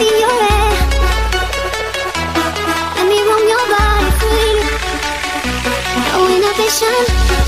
Let me warm your body. No inhibition.